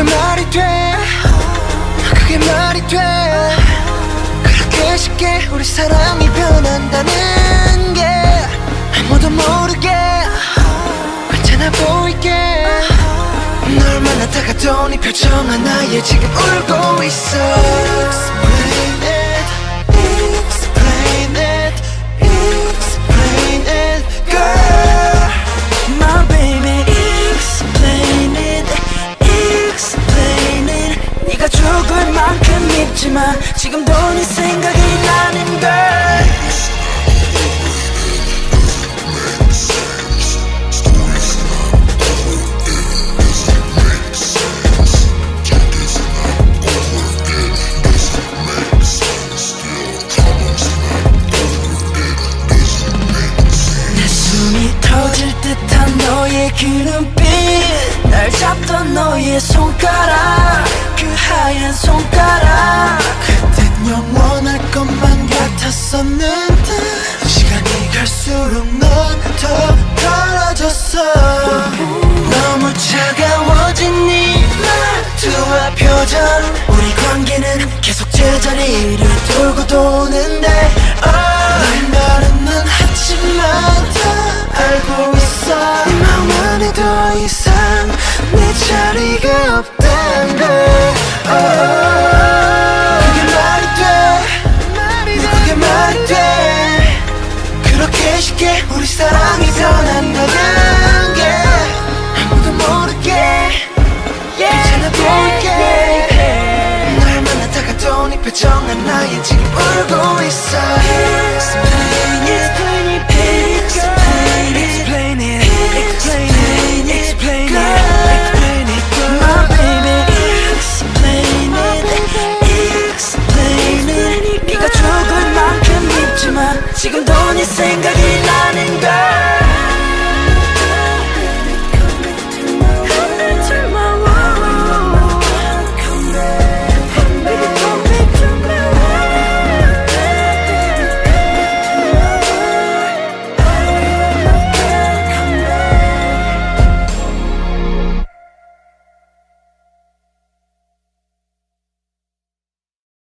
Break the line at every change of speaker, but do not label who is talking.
그게 말이 돼. 그게 말이 돼. 그렇게 쉽게 우리 사랑이 변한다는 게 아무도 모르게 괜찮아 보이게. 널 만나다가 도네 표정 하나에 지금 울고 있어. 죽을 만큼 밉지만 지금도 네 생각이 나는 걸. 그 눈빛. 날 잡던 너의 손가락 그 하얀 손가락. 그땐 영원할 것만 같았었는데 시간이 갈수록 넌더 멀어졌어. 너무 차가워진 네 말투와 표정. 우리 관계는 계속 제자리를 돌고 도는데 널 말은 난 하지만 다 알고 있어. 안에 더 이상 내 자리가 없단 걸 쉽게 우리 사랑이 변한 거란 게 아무도 모르게 괜찮아 보이게 날 만나 다가도 네 표정은 나의 지금 울고 있어 Explain it Explain it Explain it Explain it Explain it Explain it My baby Explain it Explain it 네가 죽을 만큼 믿지만 지금도 네 생각